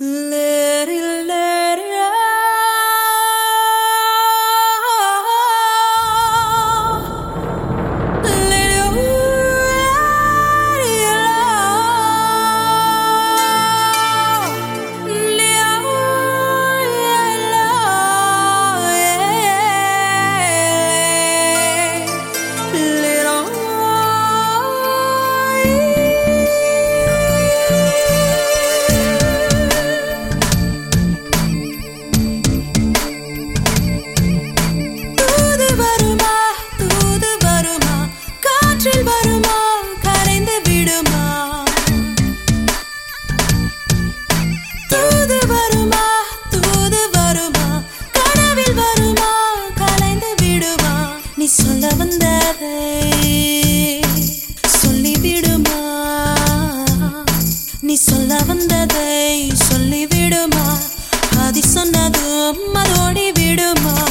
Let கதை சொல்லிவிடுமா? நீ சொல்ல வந்ததை சொல்லிவிடுமா? அது சொன்னதும் அதோடி விடுமா